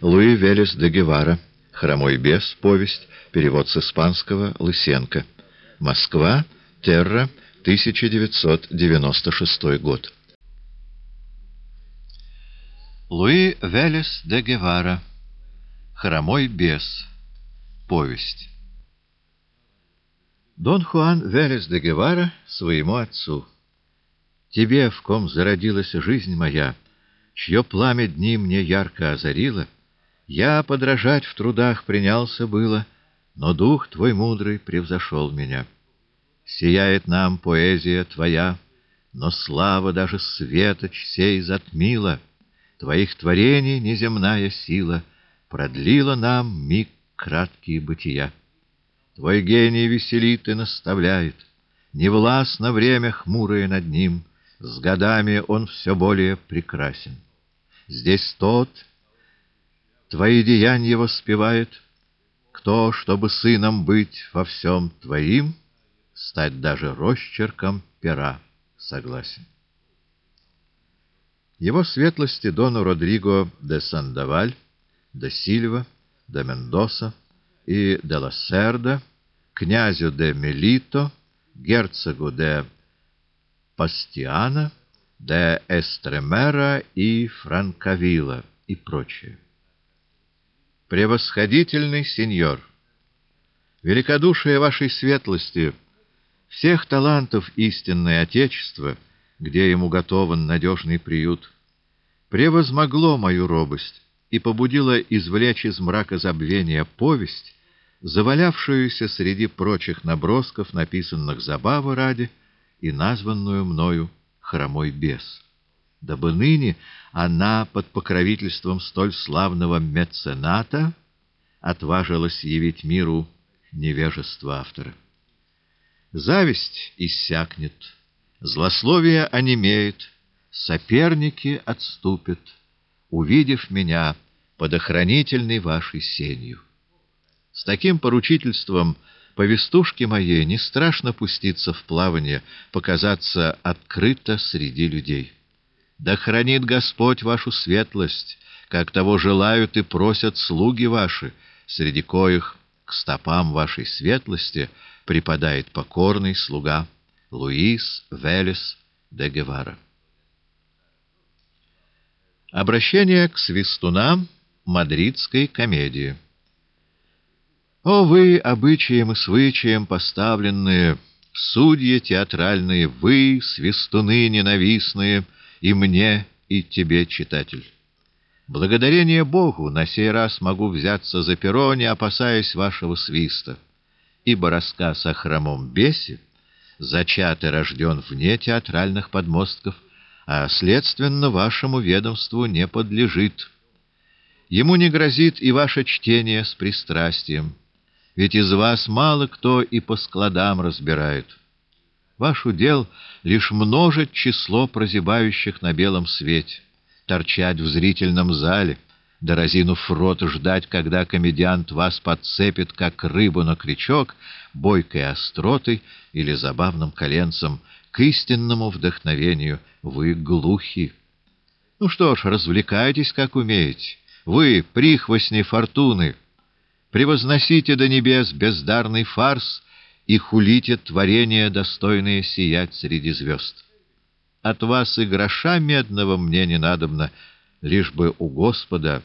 Луи Велес де Гевара. Хромой бес. Повесть. Перевод с испанского. Лысенко. Москва. Терра. 1996 год. Луи Велес де Гевара. Хромой бес. Повесть. Дон Хуан Велес де Гевара своему отцу. Тебе, в ком зародилась жизнь моя, чье пламя дни мне ярко озарило, я подражать в трудах принялся было, но дух твой мудрый превзошел меня. Сияет нам поэзия твоя, но слава даже светоч сей затмила. Твоих творений неземная сила продлила нам миг краткие бытия. Твой гений веселит и наставляет, невластно время хмурое над ним, с годами он все более прекрасен. Здесь тот, твои деяния воспевает, кто, чтобы сыном быть во всем твоим, — стать даже росчерком пера согласен. Его светлости Дону Родриго де Сандаваль, де Сильва, де Мендоса и де Лассерда, князю де Мелито, герцогу де Пастиана, де Эстремера и Франковила и прочее. Превосходительный сеньор, великодушие вашей светлости — всех талантов истинное Отечество, где ему готован надежный приют, превозмогло мою робость и побудило извлечь из мрака забвения повесть, завалявшуюся среди прочих набросков, написанных забавы ради, и названную мною «Хромой бес». Дабы ныне она под покровительством столь славного мецената отважилась явить миру невежество автора. Зависть иссякнет, злословие онемеет, соперники отступят, увидев меня под охранительной вашей сенью. С таким поручительством повестушки моей не страшно пуститься в плавание, показаться открыто среди людей. Да хранит Господь вашу светлость, как того желают и просят слуги ваши, среди коих к стопам вашей светлости — припадает покорный слуга Луис Велес де Гевара. Обращение к свистунам мадридской комедии. О вы, обычаем и свычаем поставленные, судьи театральные, вы, свистуны ненавистные, и мне, и тебе, читатель! Благодарение Богу на сей раз могу взяться за перо, не опасаясь вашего свиста ибо рассказ о хромом бесе зачат и рожден вне театральных подмостков, а, следственно, вашему ведомству не подлежит. Ему не грозит и ваше чтение с пристрастием, ведь из вас мало кто и по складам разбирает. Ваш удел — лишь множить число прозябающих на белом свете, торчать в зрительном зале — да разинув рот ждать, когда комедиант вас подцепит, как рыбу на крючок, бойкой остротой или забавным коленцем, к истинному вдохновению вы глухи. Ну что ж, развлекайтесь, как умеете. Вы, прихвостни фортуны, превозносите до небес бездарный фарс и хулите творения, достойные сиять среди звезд. От вас и гроша медного мне не надобно, лишь бы у Господа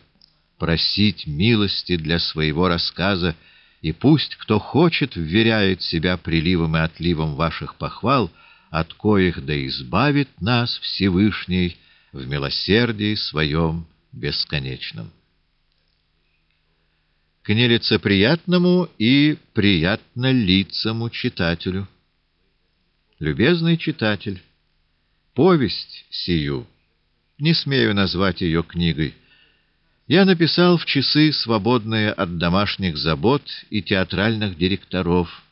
просить милости для своего рассказа, и пусть кто хочет вверяет себя приливом и отливом ваших похвал, от коих да избавит нас Всевышний в милосердии своем бесконечном. К нелицеприятному и приятно лицому читателю. Любезный читатель, повесть сию — не смею назвать ее книгой. Я написал в часы, свободные от домашних забот и театральных директоров,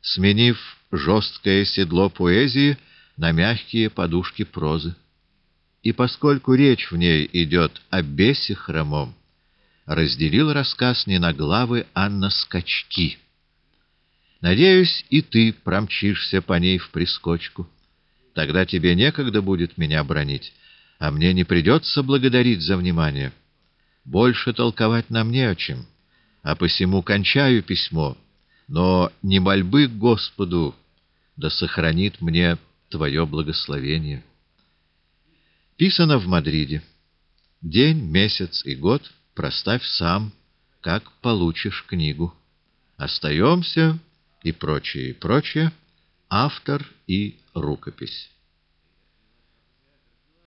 сменив жесткое седло поэзии на мягкие подушки прозы. И поскольку речь в ней идет о бесе хромом, разделил рассказ не на главы, а на скачки. Надеюсь, и ты промчишься по ней в прискочку. Тогда тебе некогда будет меня бронить, а мне не придется благодарить за внимание. Больше толковать нам не о чем, а посему кончаю письмо, но не мольбы к Господу, да сохранит мне Твое благословение. Писано в Мадриде. День, месяц и год проставь сам, как получишь книгу. Остаемся и прочее, и прочее. Автор и рукопись.